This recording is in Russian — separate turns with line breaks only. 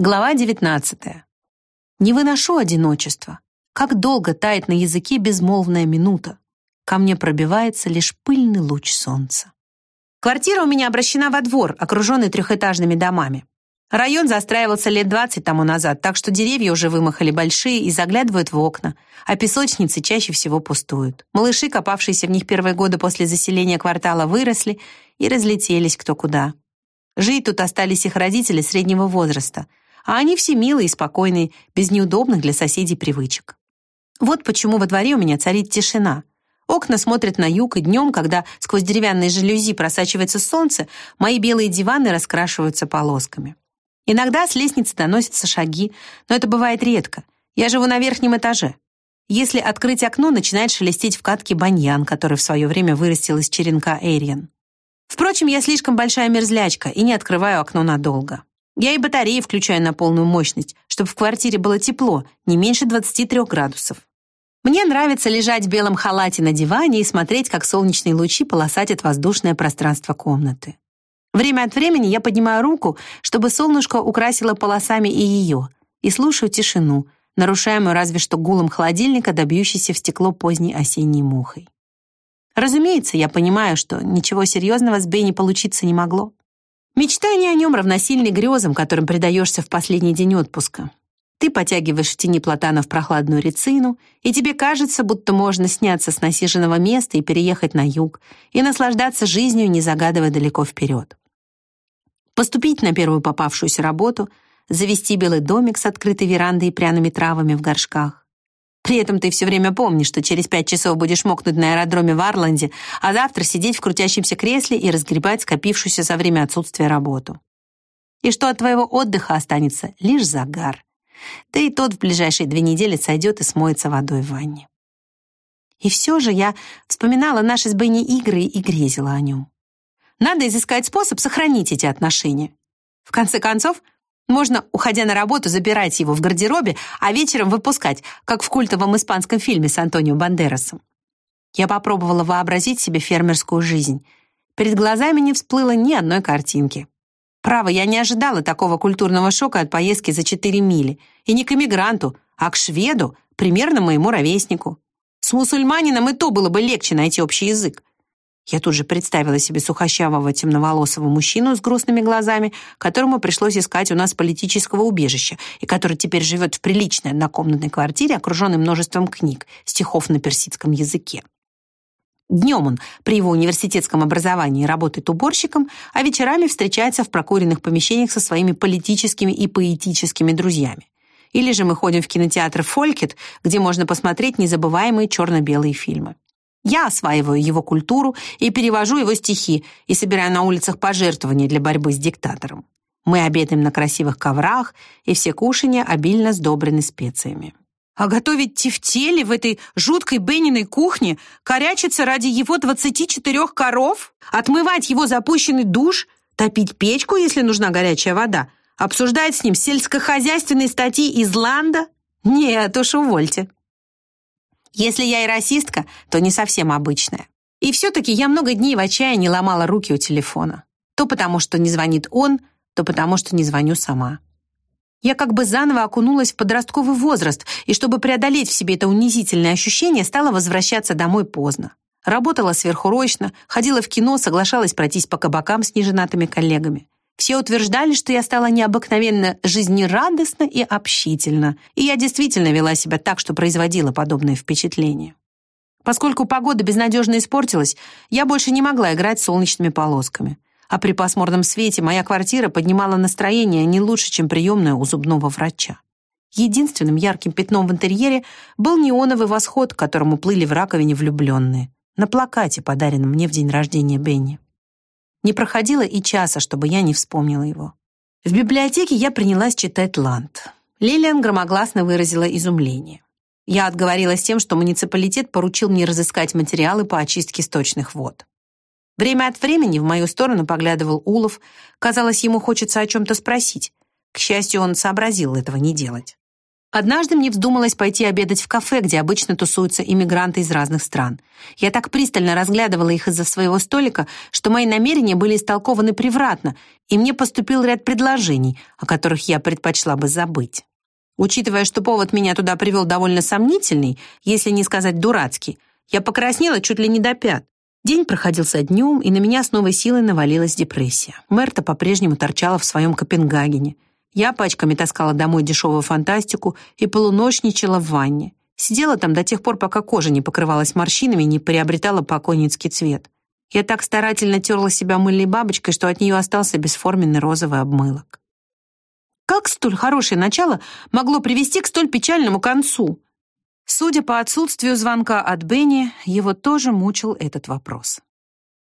Глава 19. Не выношу одиночества. Как долго тает на языке безмолвная минута. Ко мне пробивается лишь пыльный луч солнца. Квартира у меня обращена во двор, окруженный трехэтажными домами. Район застраивался лет 20 тому назад, так что деревья уже вымахали большие и заглядывают в окна, а песочницы чаще всего пустуют. Малыши, копавшиеся в них первые годы после заселения квартала, выросли и разлетелись кто куда. Жить тут остались их родители среднего возраста — а они все милые и спокойные, без неудобных для соседей привычек. Вот почему во дворе у меня царит тишина. Окна смотрят на юг, и днем, когда сквозь деревянные жалюзи просачивается солнце, мои белые диваны раскрашиваются полосками. Иногда с лестницы доносятся шаги, но это бывает редко. Я живу на верхнем этаже. Если открыть окно, начинает шелестеть в катке баньян, который в свое время вырастил из черенка Эриен. Впрочем, я слишком большая мерзлячка и не открываю окно надолго. Я и батареи включаю на полную мощность, чтобы в квартире было тепло, не меньше 23 градусов. Мне нравится лежать в белом халате на диване и смотреть, как солнечные лучи полосатят воздушное пространство комнаты. Время от времени я поднимаю руку, чтобы солнышко украсило полосами и ее, и слушаю тишину, нарушаемую разве что гулом холодильника, добьющейся в стекло поздней осенней мухой. Разумеется, я понимаю, что ничего серьезного с Бенни получиться не могло. Мечтания о нем равносильны грезам, которым предаешься в последний день отпуска. Ты потягиваешь в тени платанов прохладную рецину, и тебе кажется, будто можно сняться с насиженного места и переехать на юг, и наслаждаться жизнью, не загадывая далеко вперед. Поступить на первую попавшуюся работу, завести белый домик с открытой верандой и пряными травами в горшках, при этом ты все время помнишь, что через пять часов будешь мокнуть на аэродроме в Арланде, а завтра сидеть в крутящемся кресле и разгребать скопившуюся за время отсутствия работу. И что от твоего отдыха останется лишь загар. Да и тот в ближайшие две недели сойдет и смоется водой в ванне. И все же я вспоминала наши с Бенни игры и грезила о нем. Надо изыскать способ сохранить эти отношения. В конце концов, можно, уходя на работу, забирать его в гардеробе, а вечером выпускать, как в культовом испанском фильме с Антонио Бандерасом. Я попробовала вообразить себе фермерскую жизнь. Перед глазами не всплыло ни одной картинки. Право, я не ожидала такого культурного шока от поездки за 4 мили. И не к эмигранту, а к шведу, примерно моему ровеснику. С мусульманином и то было бы легче найти общий язык. Я тут же представила себе сухощавого темноволосого мужчину с грустными глазами, которому пришлось искать у нас политического убежища, и который теперь живет в приличной однокомнатной квартире, окруженной множеством книг, стихов на персидском языке. Днем он при его университетском образовании работает уборщиком, а вечерами встречается в прокуренных помещениях со своими политическими и поэтическими друзьями. Или же мы ходим в кинотеатр «Фолькет», где можно посмотреть незабываемые черно-белые фильмы. Я осваиваю его культуру и перевожу его стихи и собираю на улицах пожертвования для борьбы с диктатором. Мы обедаем на красивых коврах, и все кушанья обильно сдобрены специями. А готовить тефтели в этой жуткой Бенниной кухне, корячиться ради его 24 коров, отмывать его запущенный душ, топить печку, если нужна горячая вода, обсуждать с ним сельскохозяйственные статьи из Ланда? Нет уж, увольте. Если я и расистка, то не совсем обычная. И все-таки я много дней в отчаянии ломала руки у телефона. То потому, что не звонит он, то потому, что не звоню сама. Я как бы заново окунулась в подростковый возраст, и чтобы преодолеть в себе это унизительное ощущение, стала возвращаться домой поздно. Работала сверхурочно, ходила в кино, соглашалась пройтись по кабакам с неженатыми коллегами. Все утверждали, что я стала необыкновенно жизнерадостна и общительна, и я действительно вела себя так, что производила подобное впечатление. Поскольку погода безнадежно испортилась, я больше не могла играть солнечными полосками. А при пасмурном свете моя квартира поднимала настроение не лучше, чем приемная у зубного врача. Единственным ярким пятном в интерьере был неоновый восход, к которому плыли в раковине влюбленные, на плакате, подаренном мне в день рождения Бенни. Не проходило и часа, чтобы я не вспомнила его. В библиотеке я принялась читать Ланд. Лилиан громогласно выразила изумление. Я отговорилась тем, что муниципалитет поручил мне разыскать материалы по очистке сточных вод. Время от времени в мою сторону поглядывал Улов. Казалось, ему хочется о чем-то спросить. К счастью, он сообразил этого не делать. Однажды мне вздумалось пойти обедать в кафе, где обычно тусуются иммигранты из разных стран. Я так пристально разглядывала их из-за своего столика, что мои намерения были истолкованы превратно, и мне поступил ряд предложений, о которых я предпочла бы забыть. Учитывая, что повод меня туда привел довольно сомнительный, если не сказать дурацкий, я покраснела чуть ли не до пят. День проходил со днем, и на меня с новой силой навалилась депрессия. Мерта по-прежнему торчала в своем Копенгагене. Я пачками таскала домой дешевую фантастику и полуночничала в ванне. Сидела там до тех пор, пока кожа не покрывалась морщинами и не приобретала покойницкий цвет. Я так старательно терла себя мыльной бабочкой, что от нее остался бесформенный розовый обмылок. Как столь хорошее начало могло привести к столь печальному концу? Судя по отсутствию звонка от Бенни, его тоже мучил этот вопрос.